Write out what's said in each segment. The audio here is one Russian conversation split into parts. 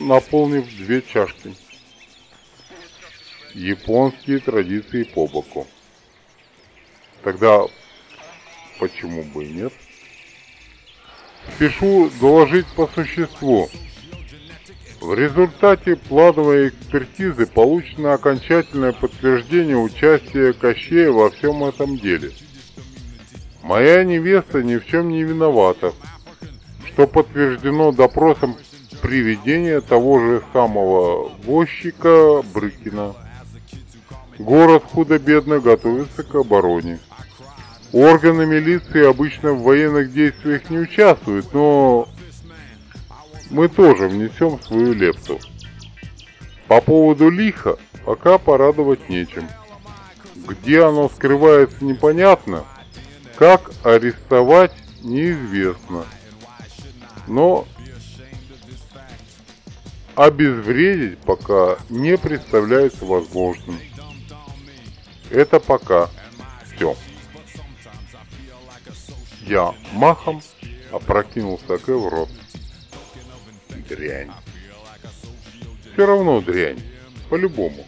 наполнив две чашки. Японские традиции по боку. Тогда почему бы и нет? Спешу доложить по существу. В результате плановой экспертизы получено окончательное подтверждение участия Кощея во всем этом деле. Моя невеста ни в чем не виновата, что подтверждено допросом приведения того же самого возчика Брыкина. Город худо-бедно готовится к обороне. Органы милиции обычно в военных действиях не участвуют, но мы тоже внесем свою лепту. По поводу лиха пока порадовать нечем. Где оно скрывается непонятно, как арестовать неизвестно. Но обезвредить пока не представляется возможным. Это пока все. Я махом опрокинул саке в рот дрянь. Все равно дрянь, по-любому.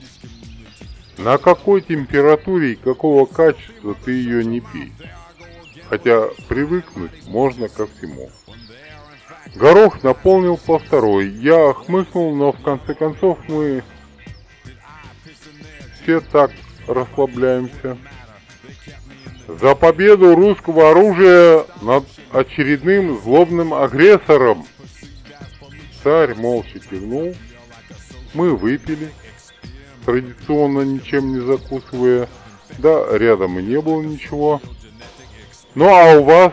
На какой температуре и какого качества ты ее не пей. Хотя привыкнуть можно ко всему. Горох наполнил по второй. Я хмыкнул, но в конце концов мы все так расслабляемся. За победу русского оружия над очередным злобным агрессором. Царь молча кивнул. Мы выпили, традиционно ничем не закусывая. Да, рядом и не было ничего. Ну а у вас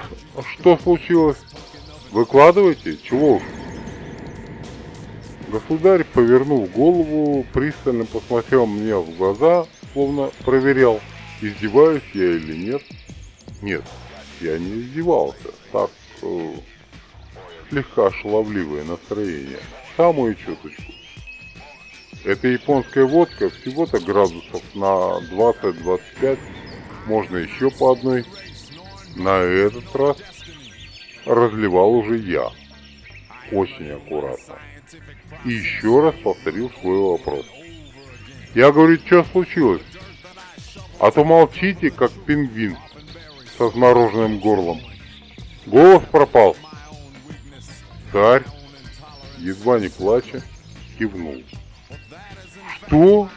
что случилось? Выкладывайте, чего. Государь, повернув голову, пристально посмотрел мне в глаза, словно проверял, издеваюсь я или нет. Нет, я не издевался. Так, э, слегка шаловливое настроение. Самую чуточку. Эта японская водка всего-то градусов на 20-25, можно еще по одной. На этот раз разливал уже я. Очень аккуратно. И еще раз повторил свой вопрос. Я говорю, что случилось? А то молчите, как пингвин со смороженным горлом. Голос пропал. Царь, едва не плача, кивнул. «Что?»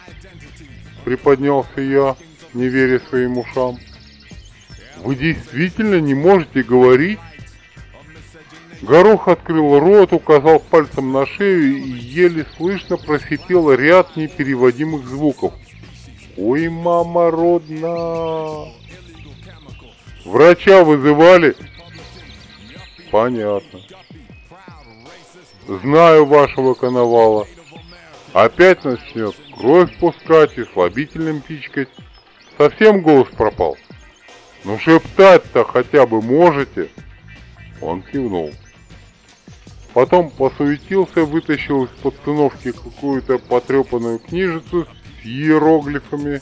— приподнялся я, не веря своим ушам. «Вы действительно не можете говорить?» Горох открыл рот, указал пальцем на шею и еле слышно просипел ряд непереводимых звуков. «Ой, мама родна!» «Врача вызывали?» «Понятно. Знаю вашего коновала. Опять начнет кровь пускать и слабительным пичкать. Совсем голос пропал. Ну шептать-то хотя бы можете? Он кивнул. Потом посуетился, вытащил из-под циновки какую-то потрепанную книжицу с иероглифами,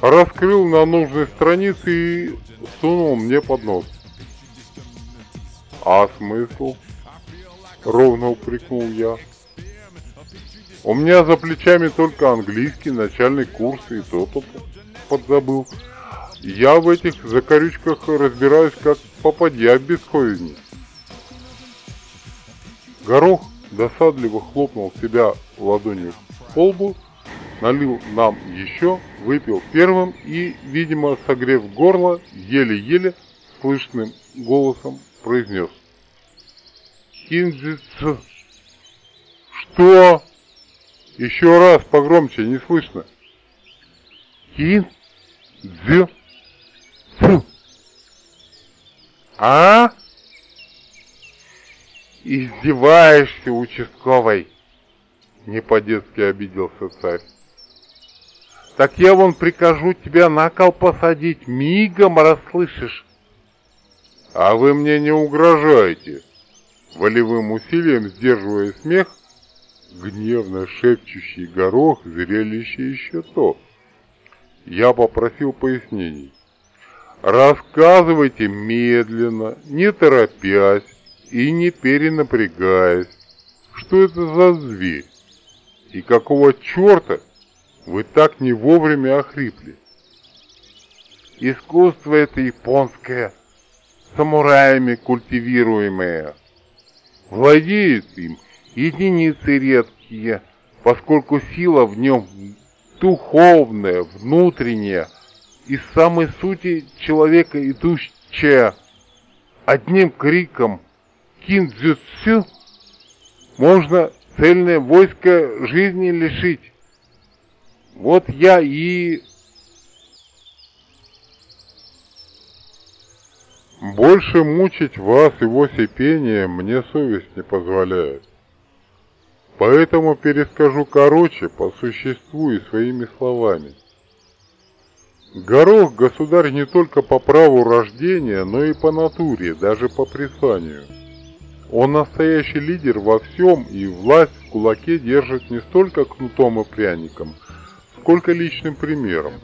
раскрыл на нужной странице и сунул мне под нос. А смысл? Ровно упрекнул я. У меня за плечами только английский, начальный курс и то-то подзабыл. Я в этих закорючках разбираюсь, как попадья в бесховине. Горох досадливо хлопнул себя ладонью по лбу, налил нам еще, выпил первым и, видимо, согрев горло, еле-еле слышным голосом произнес. Кинджицу. Что? Еще раз погромче, не слышно. Кин? Дзю? Фу. А? Издеваешься, участковый? Не по-детски обиделся царь. Так я вон прикажу тебя на кол посадить, мигом расслышишь. А вы мне не угрожаете, волевым усилием сдерживая смех, гневно шепчущий горох зрелище еще то. Я попросил пояснений. Рассказывайте медленно, не торопясь и не перенапрягаясь. Что это за зверь? И какого черта вы так не вовремя охрипли? Искусство это японское, самураями культивируемое. Владеют им единицы редкие, поскольку сила в нем духовная, внутренняя, из самой сути человека идущая. Одним криком киндзюцю можно цельное войско жизни лишить. Вот я и Больше мучить вас его сипением мне совесть не позволяет. Поэтому перескажу короче, по существу и своими словами. Горох государь не только по праву рождения, но и по натуре, даже по призванию. Он настоящий лидер во всем и власть в кулаке держит не столько кнутом и пряником, сколько личным примером.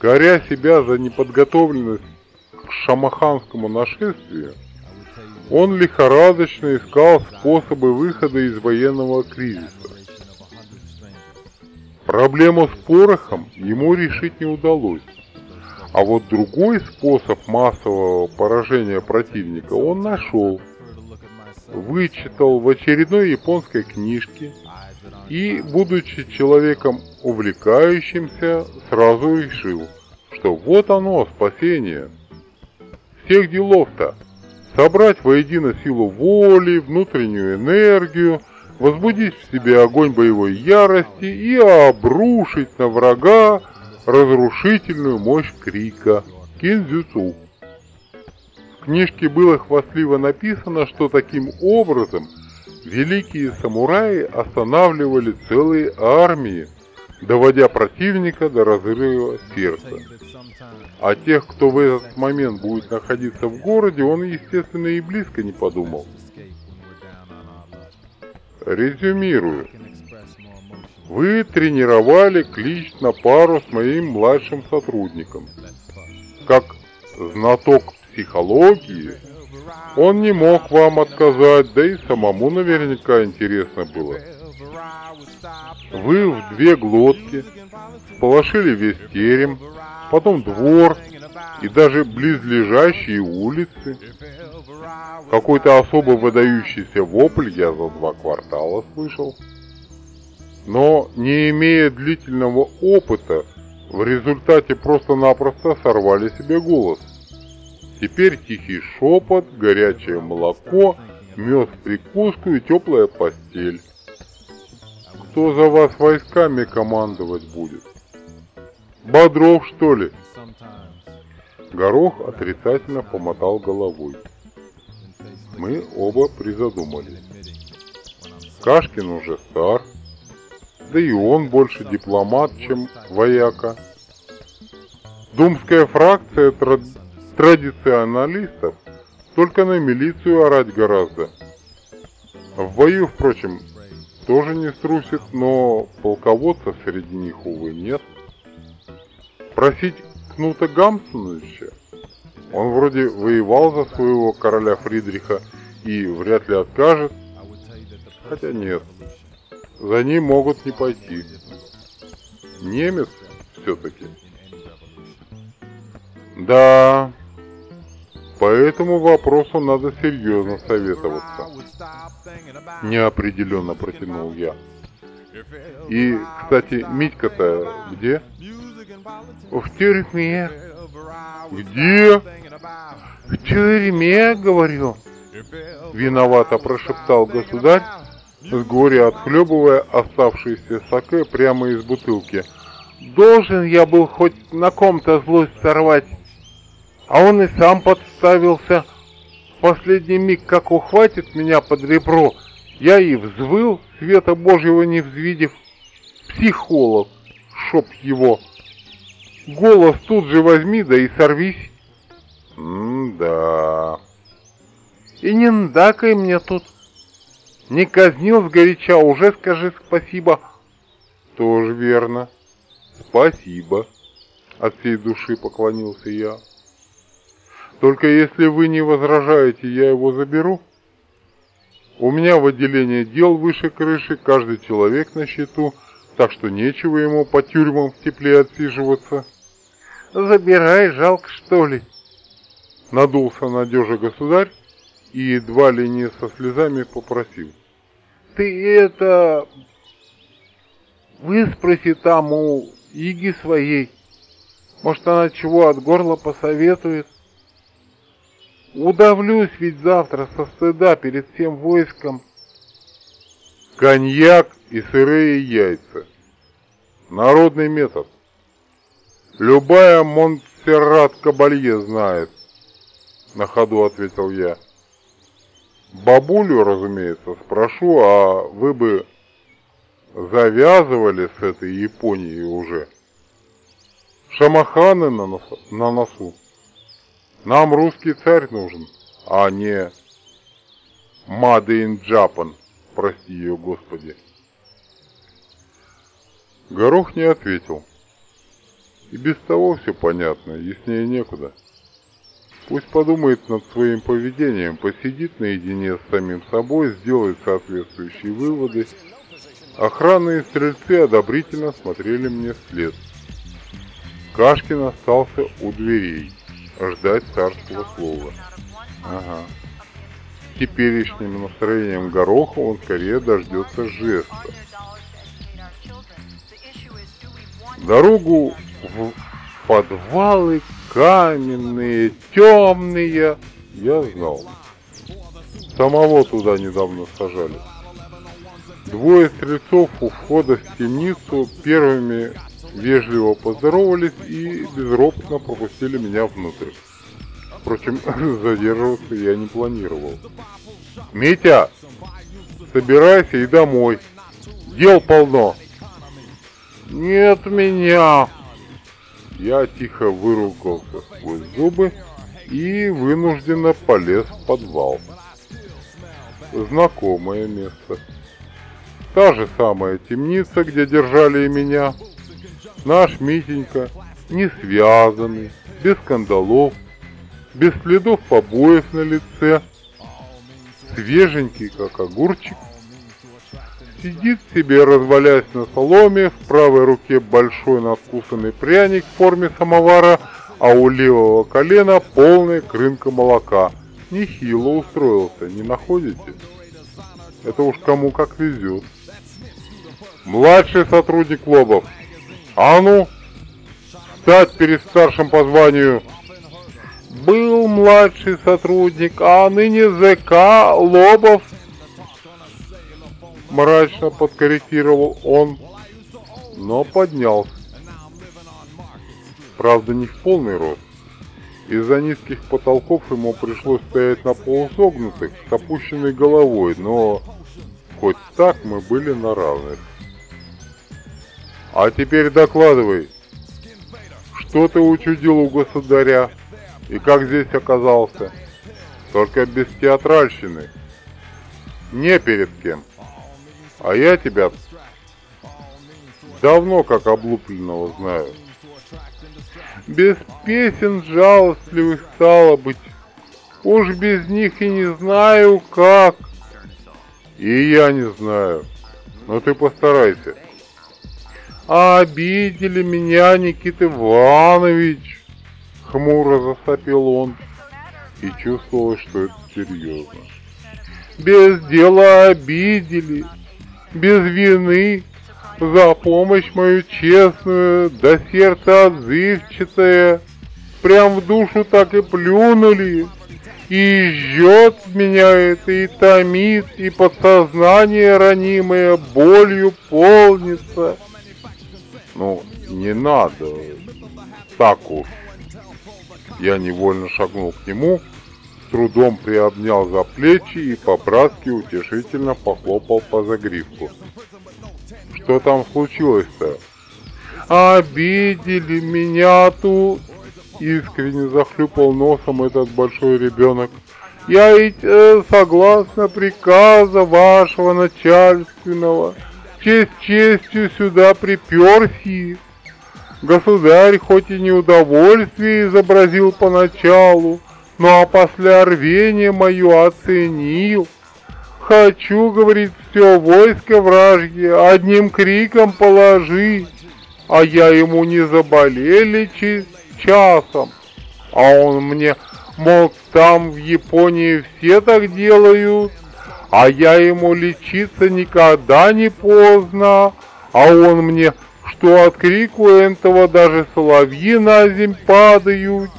Горя себя за неподготовленность к шамаханскому нашествию, он лихорадочно искал способы выхода из военного кризиса. Проблему с порохом ему решить не удалось. А вот другой способ массового поражения противника он нашел. Вычитал в очередной японской книжке и, будучи человеком увлекающимся, сразу решил, что вот оно, спасение – всех делов-то. Собрать воедино силу воли, внутреннюю энергию, возбудить в себе огонь боевой ярости и обрушить на врага разрушительную мощь крика кинзюцу. Книжке было хвастливо написано, что таким образом великие самураи останавливали целые армии, доводя противника до разрыва сердца. А тех, кто в этот момент будет находиться в городе, он, естественно, и близко не подумал. Резюмирую. Вы тренировали клич на пару с моим младшим сотрудником. Как знаток психологии, он не мог вам отказать, да и самому наверняка интересно было. Вы в две глотки полошили весь терем, потом двор и даже близлежащие улицы. Какой-то особо выдающийся вопль я за два квартала слышал. Но не имея длительного опыта, в результате просто-напросто сорвали себе голос. Теперь тихий шепот, горячее молоко, мед в прикуску и теплая постель. Кто за вас войсками командовать будет? Бодров, что ли? Горох отрицательно помотал головой. Мы оба призадумались. Кашкин уже стар, да и он больше дипломат, чем вояка. Думская фракция тради традиционалистов только на милицию орать гораздо. В бою, впрочем, тоже не струсит, но полководца среди них, увы, нет. Просить Кнута Гамсуновича? Он вроде воевал за своего короля Фридриха и вряд ли откажет. Хотя нет, за ним могут не пойти. Немец все-таки. Да, по этому вопросу надо серьезно советоваться. Неопределенно протянул я. И, кстати, Митька-то где? В тюрьме. Где? В тюрьме, говорю. Виновато прошептал государь, с горя отхлебывая оставшиеся саке прямо из бутылки. Должен я был хоть на ком-то злость сорвать, а он и сам подставился. В последний миг, как ухватит меня под ребро, я и взвыл, света Божьего не взвидев. Психолог, шоп его. Голос тут же возьми, да и сорвись. М-да. И не ndакай мне тут. Не казнил сгоряча, уже скажи спасибо. Тоже верно. Спасибо. От всей души поклонился я. Только если вы не возражаете, я его заберу. У меня в отделении дел выше крыши, каждый человек на счету, так что нечего ему по тюрьмам в тепле отсиживаться. Забирай, жалко что ли? Надулся надежа государь и едва ли не со слезами попросил. Ты это... Выспроси там у Иги своей. Может, она чего от горла посоветует? Удавлюсь ведь завтра со стыда перед всем войском. Коньяк и сырые яйца. Народный метод. Любая Монсеррат Кабалье знает, на ходу ответил я. Бабулю, разумеется, спрошу, а вы бы завязывали с этой Японией уже. Шамаханы на носу. На носу. Нам русский царь нужен, а не Made Japan, прости ее, Господи. Горох не ответил. И без того все понятно, яснее некуда. Пусть подумает над своим поведением, посидит наедине с самим собой, сделает соответствующие выводы. Охраны и стрельцы одобрительно смотрели мне вслед. Кашкин остался у дверей, ждать царского слова. Ага. Теперешним настроением гороха он скорее дождется жеста. Дорогу в подвалы каменные, темные, я знал. Самого туда недавно сажали. Двое стрельцов у входа в темницу первыми вежливо поздоровались и безропотно пропустили меня внутрь. Впрочем, задерживаться я не планировал. «Митя, собирайся и домой. Дел полно!» «Нет меня!» Я тихо выругался сквозь зубы и вынужденно полез в подвал. Знакомое место. Та же самая темница, где держали и меня. Наш Митенька, не связанный, без скандалов, без следов побоев на лице, свеженький, как огурчик, Сидит себе, развалясь на соломе, в правой руке большой надкусанный пряник в форме самовара, а у левого колена полная крынка молока. Нехило устроился, не находите? Это уж кому как везет. Младший сотрудник Лобов. А ну, встать перед старшим по званию. Был младший сотрудник, а ныне ЗК Лобов мрачно подкорректировал он, но поднялся. Правда, не в полный рост. Из-за низких потолков ему пришлось стоять на полусогнутых, с опущенной головой, но хоть так мы были на равных. А теперь докладывай, что ты учудил у государя и как здесь оказался? Только без театральщины. Не перед кем. А я тебя давно как облупленного знаю. Без песен жалостливых стало быть. Уж без них и не знаю как. И я не знаю. Но ты постарайся. Обидели меня, Никита Иванович. Хмуро засопел он. И чувствовалось, что это серьезно. Без дела обидели без вины, за помощь мою честную, до сердца отзывчатая, прям в душу так и плюнули. И жжет меня это, и томит, и подсознание ранимое болью полнится. Ну, не надо, так уж. Я невольно шагнул к нему, трудом приобнял за плечи и по-братски утешительно похлопал по загривку. Что там случилось-то? Обидели меня тут, искренне захлюпал носом этот большой ребенок. Я ведь э, согласно приказа вашего начальственного, честь честью сюда приперся. Государь хоть и неудовольствие изобразил поначалу, ну а после рвения мою оценил, хочу, говорит, все войско вражье одним криком положить, а я ему не заболели часом. А он мне, мол, там в Японии все так делают, а я ему лечиться никогда не поздно, а он мне, что от крику этого даже соловьи на земь падают,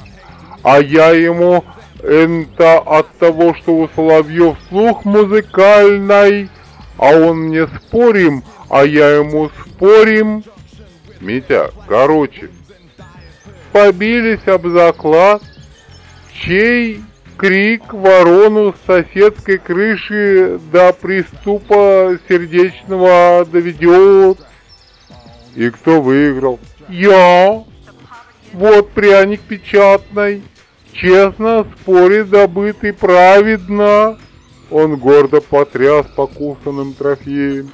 а я ему это от того, что у соловьев слух музыкальный, а он мне спорим, а я ему спорим. Митя, короче. Побились об заклад, чей крик ворону с соседской крыши до приступа сердечного доведет. И кто выиграл? Я. Вот пряник печатный. Честно, спорит добытый праведно. Он гордо потряс покусанным трофеем.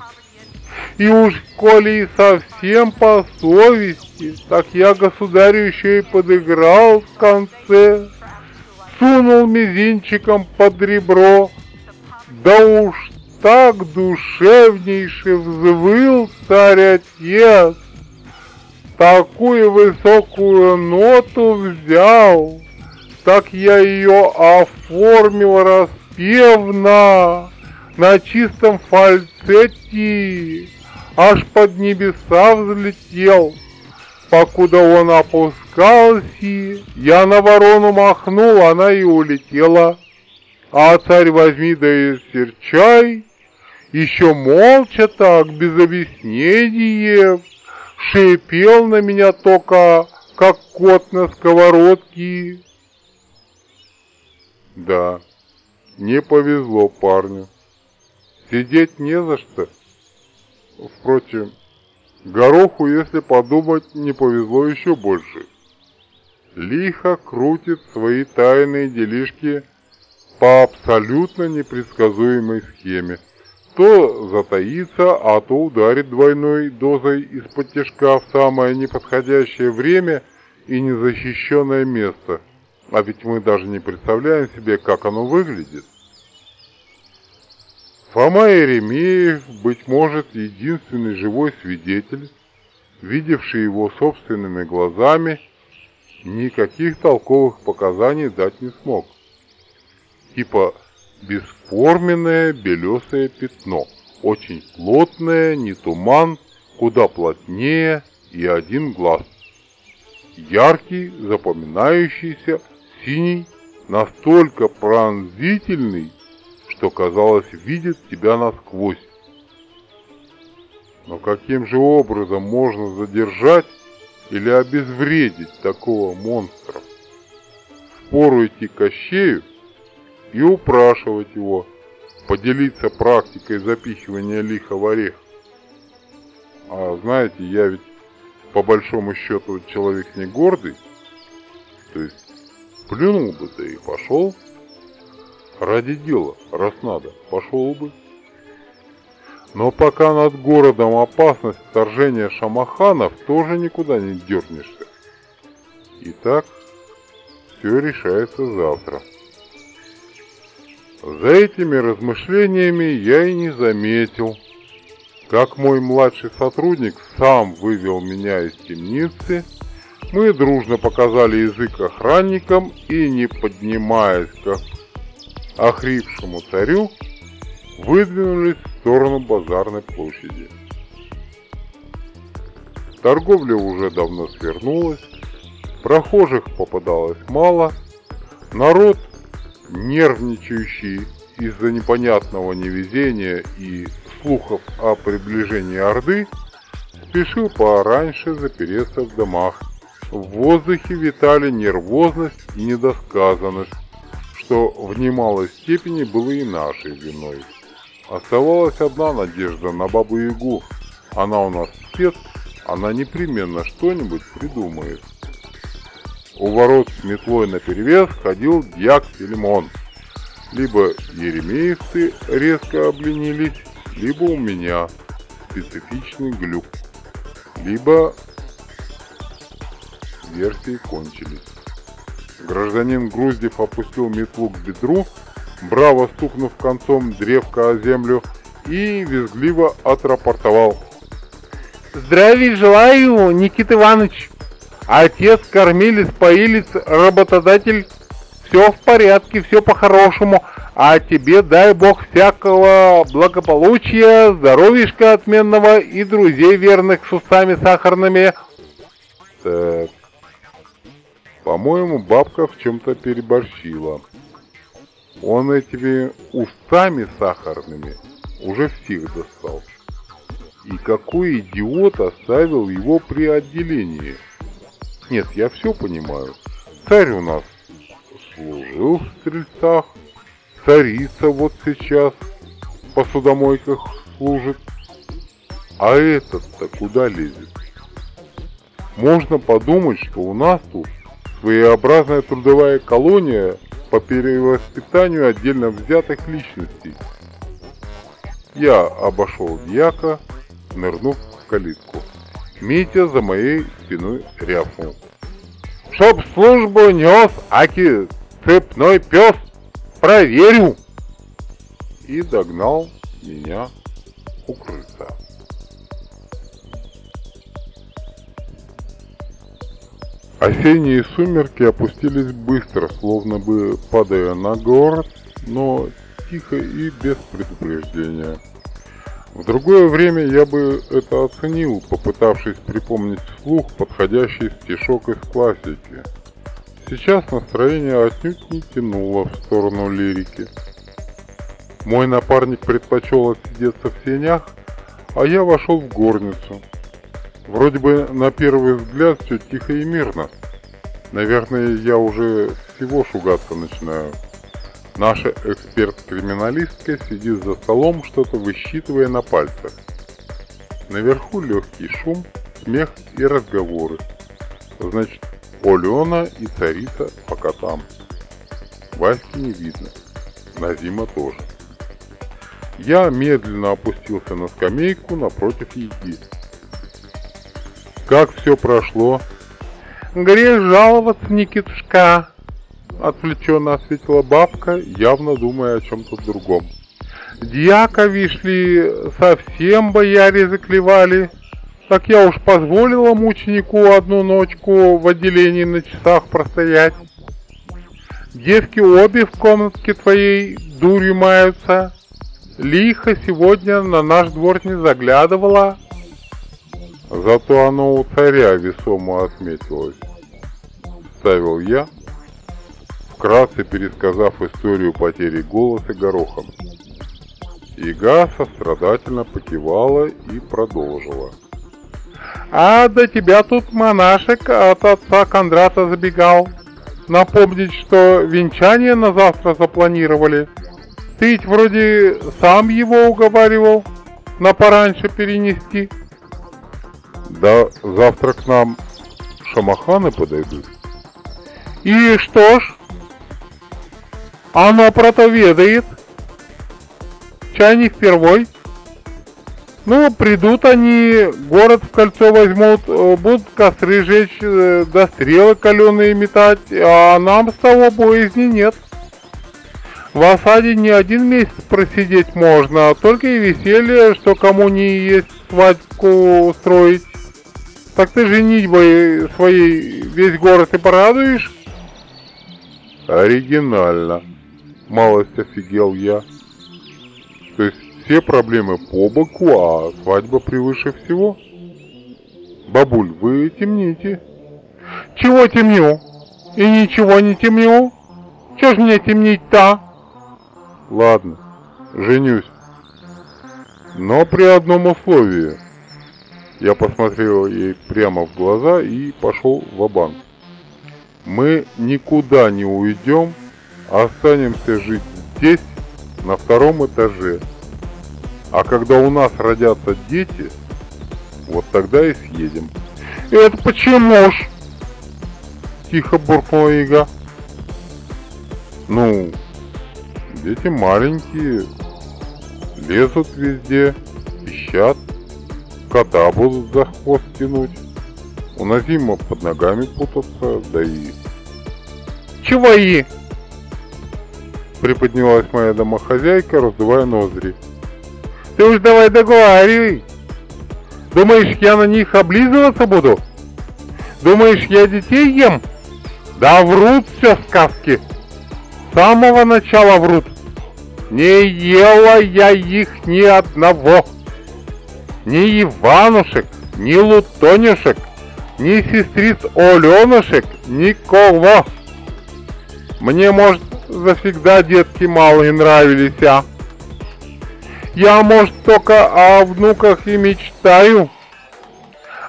И уж коли и совсем по совести, так я государю еще и подыграл в конце. Сунул мизинчиком под ребро, да уж так душевнейше взвыл царь-отец, такую высокую ноту взял, так я ее оформил распевно, на чистом фальцете, аж под небеса взлетел. Покуда он опускался, я на ворону махнул, она и улетела. А царь возьми да и серчай, еще молча так, без объяснений, шипел на меня только, как кот на сковородке. Да, не повезло парню. Сидеть не за что. Впрочем, Гороху, если подумать, не повезло еще больше. Лихо крутит свои тайные делишки по абсолютно непредсказуемой схеме. То затаится, а то ударит двойной дозой из-под тяжка в самое неподходящее время и незащищенное место. А ведь мы даже не представляем себе, как оно выглядит. Фома Еремеев, быть может, единственный живой свидетель, видевший его собственными глазами, никаких толковых показаний дать не смог. Типа бесформенное белесое пятно, очень плотное, не туман, куда плотнее и один глаз. Яркий, запоминающийся, синий, настолько пронзительный, что, казалось, видит тебя насквозь. Но каким же образом можно задержать или обезвредить такого монстра? Впору идти к Кощею и упрашивать его поделиться практикой запихивания лиха в орех. А знаете, я ведь по большому счету человек не гордый, то есть плюнул бы да и пошел. Ради дела, раз надо, пошел бы. Но пока над городом опасность вторжения шамаханов, тоже никуда не дернешься. Итак, все решается завтра. За этими размышлениями я и не заметил, как мой младший сотрудник сам вывел меня из темницы, мы дружно показали язык охранникам и, не поднимаясь к охрипшему царю, выдвинулись в сторону базарной площади. Торговля уже давно свернулась, прохожих попадалось мало, народ нервничающий из-за непонятного невезения и слухов о приближении Орды, спешил пораньше запереться в домах. В воздухе витали нервозность и недосказанность, что в немалой степени было и нашей виной. Оставалась одна надежда на Бабу-Ягу. Она у нас спец, она непременно что-нибудь придумает. У ворот с метлой наперевес ходил дьяк Филимон. Либо еремеевцы резко обленились, либо у меня специфичный глюк, либо версии кончились. Гражданин Груздев опустил метлу к бедру браво стукнув концом древка о землю, и визгливо отрапортовал. Здравия желаю, Никита Иванович. Отец, кормилец, поилец, работодатель. Все в порядке, все по-хорошему. А тебе дай бог всякого благополучия, здоровьишка отменного и друзей верных с усами сахарными. Так, по-моему, бабка в чем-то переборщила. Он этими устами сахарными уже всех достал. И какой идиот оставил его при отделении? Нет, я все понимаю. Царь у нас служил в стрельцах, царица вот сейчас в посудомойках служит. А этот-то куда лезет? Можно подумать, что у нас тут своеобразная трудовая колония по перевоспитанию отдельно взятых личностей. Я обошел дьяка, нырнув в калитку. Митя за моей спиной рявкнул. «Чтоб службу нес, аки цепной пес, проверю!» И догнал меня у Осенние сумерки опустились быстро, словно бы падая на город, но тихо и без предупреждения. В другое время я бы это оценил, попытавшись припомнить вслух подходящий стишок из классики. Сейчас настроение отнюдь не тянуло в сторону лирики. Мой напарник предпочел отсидеться в сенях, а я вошел в горницу. Вроде бы на первый взгляд все тихо и мирно. Наверное, я уже всего шугаться начинаю. Наша эксперт-криминалистка сидит за столом, что-то высчитывая на пальцах. Наверху легкий шум, смех и разговоры. Значит, Алена и царица пока там. Васьки не видно. Назима тоже. Я медленно опустился на скамейку напротив еги. Как все прошло? Грех жаловаться, Никитушка, отвлеченно ответила бабка, явно думая о чем-то другом. Дьяка, вишь ли, совсем бояре заклевали. Так я уж позволила мученику одну ночку в отделении на часах простоять. Девки обе в комнатке твоей дурью маются. Лихо сегодня на наш двор не заглядывала, Зато оно у царя весомо отметилось. Ставил я, вкратце пересказав историю потери голоса горохом. Ига сострадательно покивала и продолжила. А до тебя тут монашек от отца Кондрата забегал. Напомнить, что венчание на завтра запланировали. Ты ведь вроде сам его уговаривал на пораньше перенести. Да завтра к нам шамаханы подойдут. И что ж? Оно про то ведает. Чай не впервой. Ну, придут они, город в кольцо возьмут, э, будут костры жечь, э, да стрелы каленые метать, а нам с того боязни нет. В осаде не один месяц просидеть можно, только и веселье, что кому не есть свадьбу устроить. Так ты женитьбой своей весь город и порадуешь? Оригинально. Малость офигел я. То есть все проблемы по боку, а свадьба превыше всего? Бабуль, вы темните. Чего темню? И ничего не темню. Чё ж мне темнить-то? Ладно, женюсь. Но при одном условии – я посмотрел ей прямо в глаза и пошел в банк Мы никуда не уйдем, останемся жить здесь, на втором этаже. А когда у нас родятся дети, вот тогда и съедем. Это почему ж? Тихо буркнула Ига. Ну, дети маленькие, лезут везде, пищат кота будут за хвост тянуть. У Назима под ногами путаться, да и... Чего и? Приподнялась моя домохозяйка, раздувая ноздри. Ты уж давай договаривай. Думаешь, я на них облизываться буду? Думаешь, я детей ем? Да врут все сказки. С самого начала врут. Не ела я их ни одного. Ни Иванушек, ни Лутонюшек, ни сестриц Оленушек, никого. Мне, может, завсегда детки малые нравились, а? Я, может, только о внуках и мечтаю.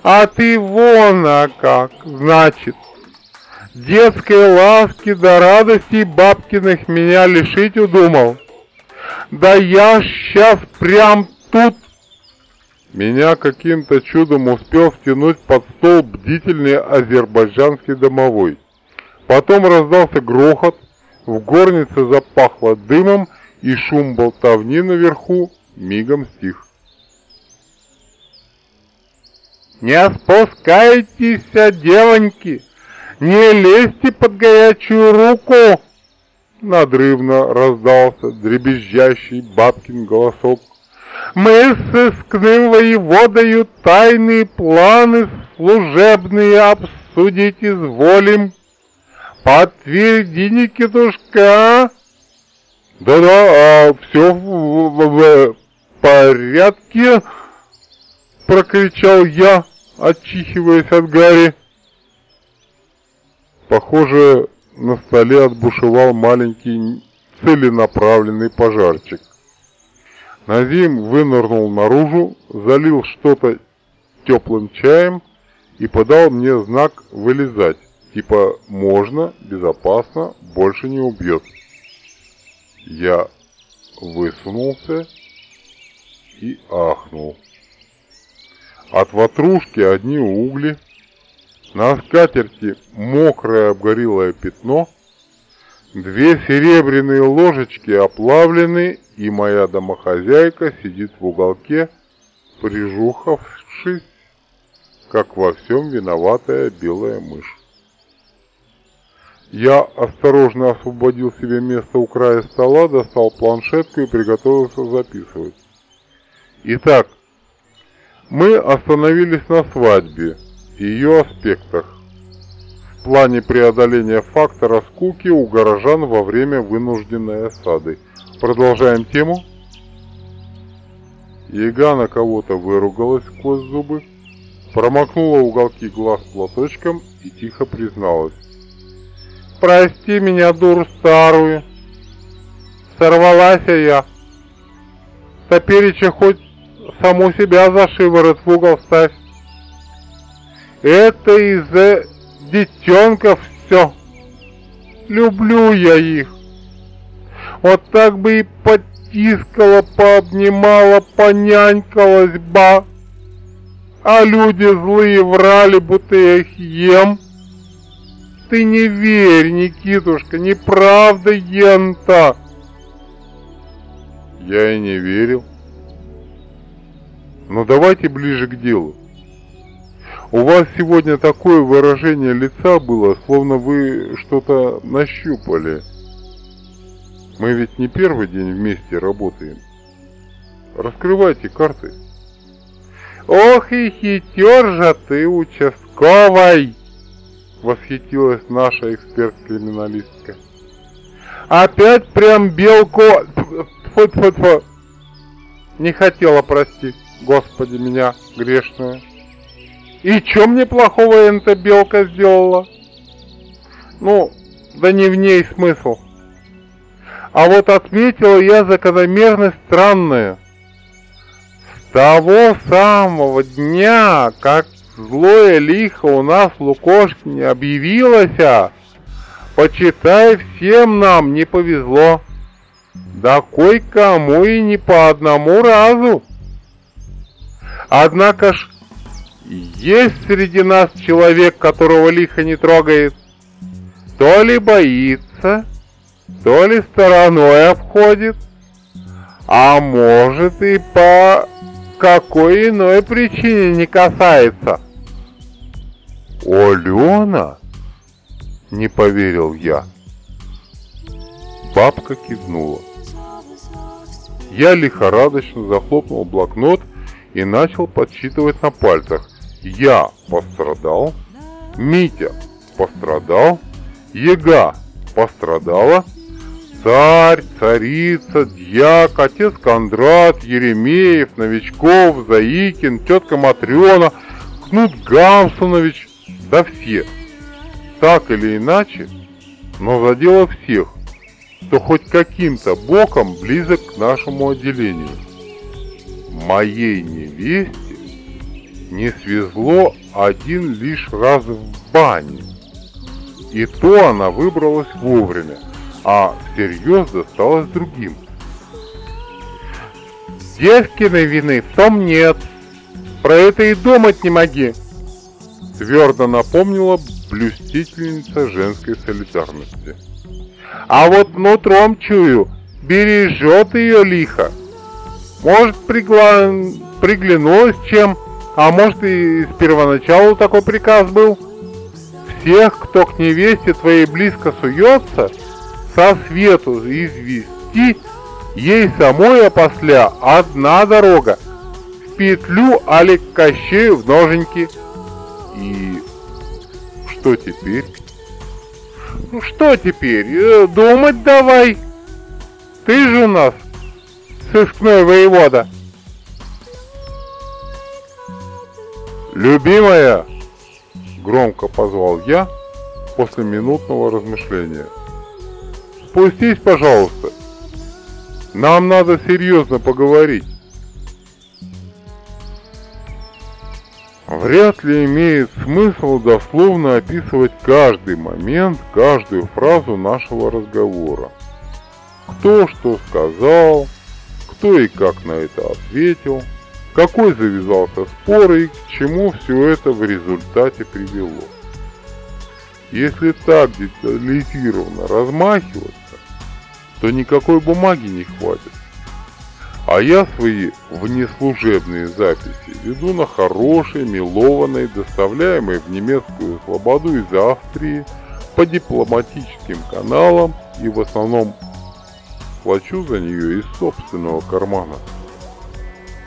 А ты вон, а как, значит. Детской ласки до радости бабкиных меня лишить удумал. Да я сейчас прям тут... Меня каким-то чудом успел втянуть под стол бдительный азербайджанский домовой. Потом раздался грохот, в горнице запахло дымом, и шум болтовни наверху мигом стих. «Не спускайтесь, девоньки! Не лезьте под горячую руку!» Надрывно раздался дребезжащий бабкин голосок. «Мы с сыскным воеводою тайные планы служебные обсудить изволим. Подтверди, Никитушка!» «Да-да, а все в, в, в порядке?» Прокричал я, отчихиваясь от Гарри. Похоже, на столе отбушевал маленький целенаправленный пожарчик. Назим вынырнул наружу, залил что-то теплым чаем и подал мне знак вылезать, типа можно, безопасно, больше не убьет. Я высунулся и ахнул. От ватрушки одни угли, на скатерти мокрое обгорелое пятно, две серебряные ложечки оплавлены, и моя домохозяйка сидит в уголке, прижухавшись, как во всем виноватая белая мышь. Я осторожно освободил себе место у края стола, достал планшетку и приготовился записывать. Итак, мы остановились на свадьбе и ее аспектах. В плане преодоления фактора скуки у горожан во время вынужденной осады. Продолжаем тему. Яга на кого-то выругалась сквозь зубы, промокнула уголки глаз платочком и тихо призналась. Прости меня, дуру старую. Сорвалась я. Топереча хоть саму себя за шиворот в угол ставь. Это из-за детенков все. Люблю я их. Вот так бы и потискала, пообнимала, понянькалась ба. А люди злые врали, будто я их ем. Ты не верь, Никитушка, неправда ента. Я и не верил. Но давайте ближе к делу. У вас сегодня такое выражение лица было, словно вы что-то нащупали. Мы ведь не первый день вместе работаем. Раскрывайте карты. Ох и хитер же ты, участковый! Восхитилась наша эксперт-криминалистка. Опять прям белку... Фу-фу-фу. Не хотела простить, Господи, меня грешную. И чё мне плохого эта белка сделала? Ну, да не в ней смысл. А вот отметила я закономерность странную. С того самого дня, как злое лихо у нас в Лукошкине объявилось, а, почитай, всем нам не повезло. Да кое-кому и не по одному разу. Однако ж, есть среди нас человек, которого лихо не трогает. То ли боится, то ли стороной обходит, а может и по какой иной причине не касается. «Алена?» — не поверил я. Бабка кивнула. Я лихорадочно захлопнул блокнот и начал подсчитывать на пальцах. Я пострадал, Митя пострадал, Ега пострадала, царь, царица, дьяк, отец Кондрат, Еремеев, Новичков, Заикин, тетка Матрена, Кнут Гамсунович, да все. Так или иначе, но задело всех, кто хоть каким-то боком близок к нашему отделению. Моей невесте не свезло один лишь раз в бане. И то она выбралась вовремя, а всерьез досталась другим. Девкиной вины в том нет. Про это и думать не моги. Твердо напомнила блюстительница женской солидарности. А вот нутром чую, бережет ее лихо. Может, пригла... приглянулась чем, а может и с первоначалу такой приказ был. Всех, кто к невесте твоей близко суется, со свету извести, ей самой опосля одна дорога. В петлю али к кощею в ноженьки. И что теперь? Ну что теперь? Э, думать давай. Ты же у нас сыскной воевода. Любимая, громко позвал я после минутного размышления. Спустись, пожалуйста. Нам надо серьезно поговорить. Вряд ли имеет смысл дословно описывать каждый момент, каждую фразу нашего разговора. Кто что сказал, кто и как на это ответил, какой завязался спор и к чему все это в результате привело. Если так детализированно размахиваться, то никакой бумаги не хватит. А я свои внеслужебные записи веду на хорошей, мелованной, доставляемой в немецкую слободу из Австрии по дипломатическим каналам и в основном плачу за нее из собственного кармана.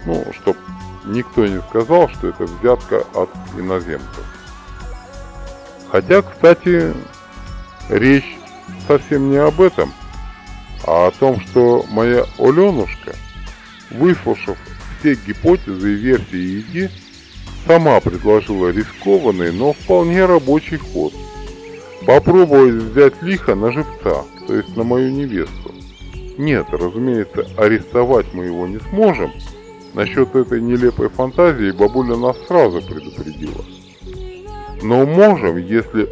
Ну, чтоб никто не сказал, что это взятка от иноземцев. Хотя, кстати, речь совсем не об этом, а о том, что моя Оленушка – Выслушав все гипотезы и версии ЕГИ, сама предложила рискованный, но вполне рабочий ход. Попробовать взять лихо на живца, то есть на мою невесту. Нет, разумеется, арестовать мы его не сможем. Насчет этой нелепой фантазии бабуля нас сразу предупредила. Но можем, если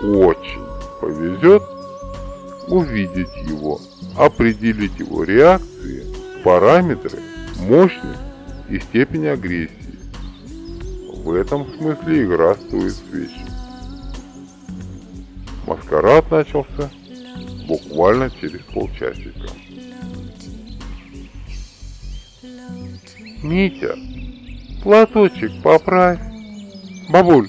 очень повезет, увидеть его, определить его реакции параметры, мощность и степень агрессии. В этом смысле игра стоит свечи. Маскарад начался буквально через полчасика. Митя, платочек поправь. Бабуль,